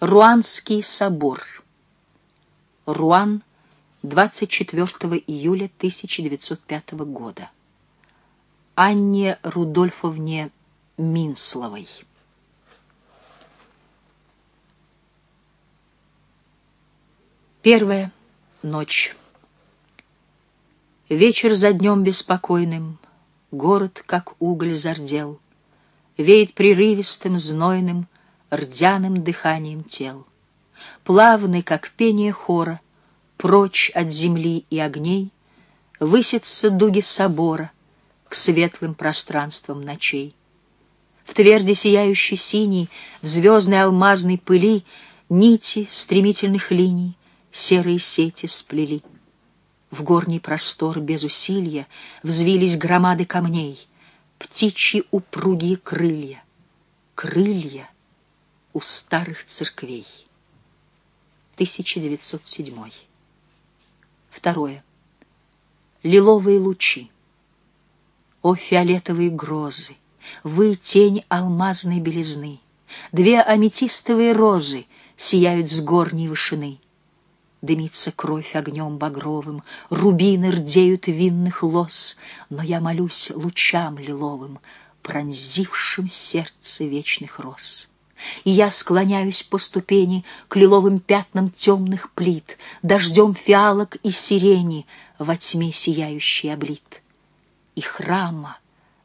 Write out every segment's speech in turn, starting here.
Руанский собор. Руан, 24 июля 1905 года. Анне Рудольфовне Минсловой. Первая ночь. Вечер за днем беспокойным, Город, как уголь, зардел, Веет прерывистым, знойным, Рдяным дыханием тел. Плавный, как пение хора, Прочь от земли и огней, Высятся дуги собора К светлым пространствам ночей. В тверди сияющей синей, В звездной алмазной пыли Нити стремительных линий Серые сети сплели. В горний простор без усилия Взвились громады камней, Птичьи упругие крылья, Крылья у старых церквей. 1907. Второе. Лиловые лучи. О, фиолетовые грозы! Вы — тень алмазной белизны. Две аметистовые розы Сияют с горней вышины. Дымится кровь огнем багровым, Рубины рдеют винных лос, Но я молюсь лучам лиловым, Пронзившим сердце вечных роз. И я склоняюсь по ступени К лиловым пятнам темных плит, Дождем фиалок и сирени Во тьме сияющий облит. И храма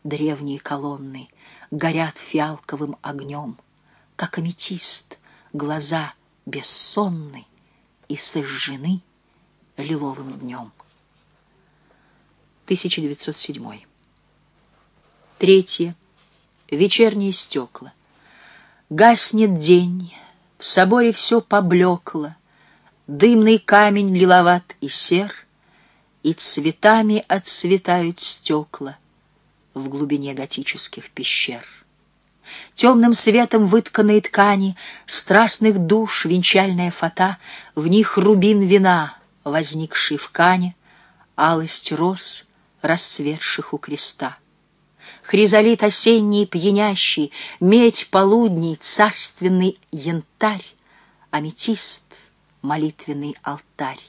древние колонны Горят фиалковым огнем, Как аметист, глаза бессонны И сожжены лиловым днем. 1907. Третье. Вечерние стекла. Гаснет день, в соборе все поблекло, Дымный камень лиловат и сер, И цветами отцветают стекла В глубине готических пещер. Темным светом вытканные ткани Страстных душ венчальная фата, В них рубин вина, возникший в кане, Алость роз, расцветших у креста. Хризолит осенний пьянящий, Медь полудней, царственный янтарь, Аметист, молитвенный алтарь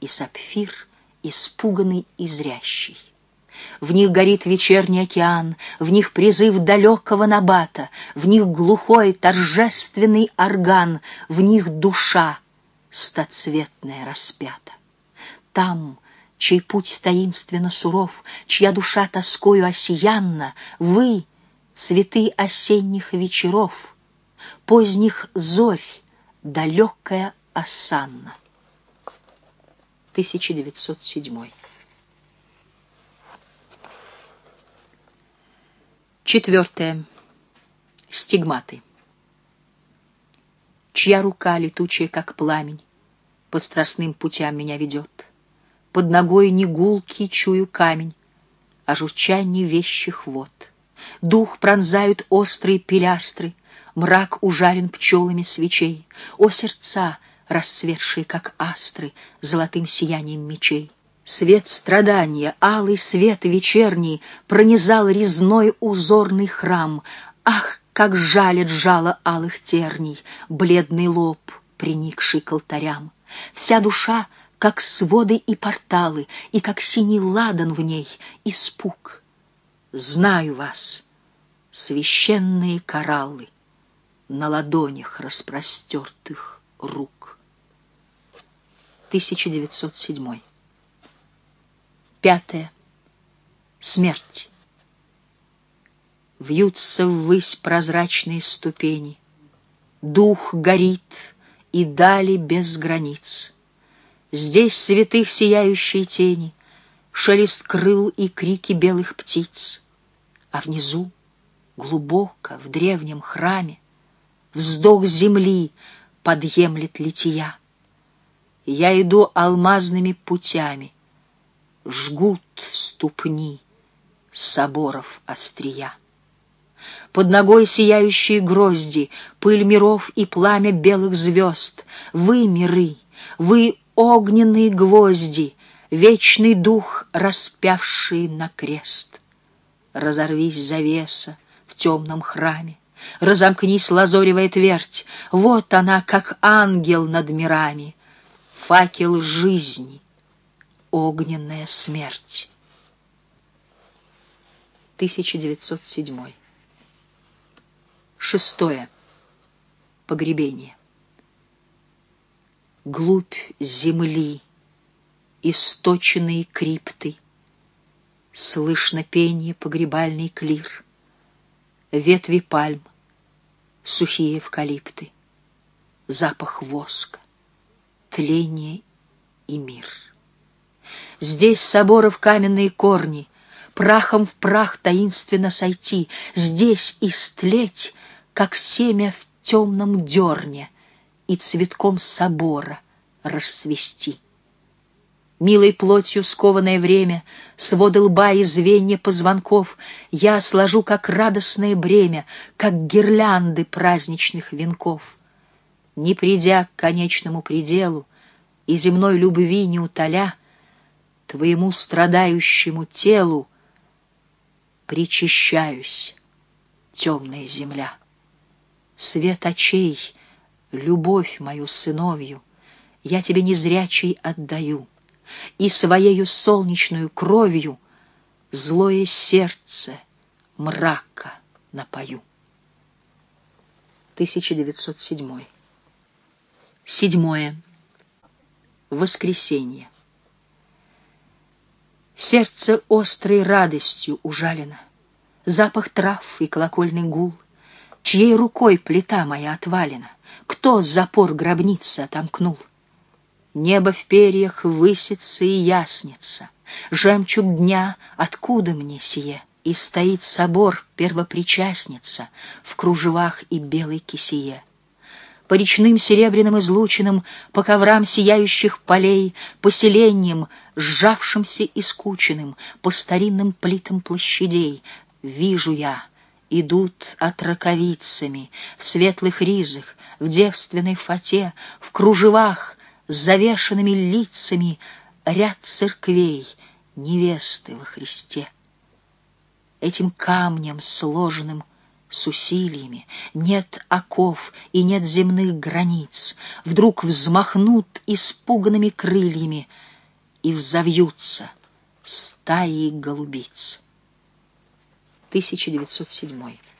И сапфир, испуганный и зрящий. В них горит вечерний океан, В них призыв далекого набата, В них глухой торжественный орган, В них душа стоцветная распята. Там чей путь таинственно суров, чья душа тоскою осиянна, вы — цветы осенних вечеров, поздних зорь, далекая осанна. 1907 Четвертое. Стигматы. Чья рука, летучая, как пламень, По страстным путям меня ведет — под ногой не гулкий чую камень, а журчание вещих вод. Дух пронзают острые пилястры, мрак ужарен пчелами свечей. О, сердца, расцветшие, как астры, золотым сиянием мечей! Свет страдания, алый свет вечерний Пронизал резной узорный храм. Ах, как жалит жало алых терней Бледный лоб, приникший к алтарям! Вся душа — как своды и порталы, и как синий ладан в ней, испуг. Знаю вас, священные кораллы на ладонях распростертых рук. 1907. Пятое. Смерть. Вьются ввысь прозрачные ступени, Дух горит и дали без границ. Здесь святых сияющие тени, Шелест крыл и крики белых птиц. А внизу, глубоко, в древнем храме, Вздох земли подъемлет лития. Я иду алмазными путями, Жгут ступни соборов острия. Под ногой сияющие грозди, Пыль миров и пламя белых звезд. Вы, миры, вы огненные гвозди, вечный дух, распявший на крест. Разорвись завеса в темном храме, разомкнись, лазоревая твердь, вот она, как ангел над мирами, факел жизни, огненная смерть. 1907 Шестое. Погребение. Глубь земли, источенные крипты, Слышно пение погребальный клир, Ветви пальм, сухие эвкалипты, Запах воска, тление и мир. Здесь соборов каменные корни, Прахом в прах таинственно сойти, Здесь истлеть, как семя в темном дерне, И цветком собора расцвести. Милой плотью скованное время, Своды лба и звенья позвонков Я сложу, как радостное бремя, Как гирлянды праздничных венков. Не придя к конечному пределу И земной любви не утоля, Твоему страдающему телу Причащаюсь, темная земля. Свет очей, любовь мою сыновью, Я тебе незрячий отдаю — и своею солнечную кровью злое сердце мрака напою. 1907. Седьмое. Воскресенье. Сердце острой радостью ужалено, Запах трав и колокольный гул, Чьей рукой плита моя отвалена, Кто запор гробницы отомкнул — Небо в перьях высится и яснится, Жемчуг дня, откуда мне сие? И стоит собор первопричастница В кружевах и белой кисее. По речным серебряным излучинам, По коврам сияющих полей, По селениям, сжавшимся и скученным, По старинным плитам площадей, Вижу я, идут отраковицами В светлых ризах, в девственной фате, В кружевах, с завешенными лицами ряд церквей невесты во Христе. Этим камнем, сложенным с усилиями, нет оков и нет земных границ, вдруг взмахнут испуганными крыльями и взовьются стаи голубиц. 1907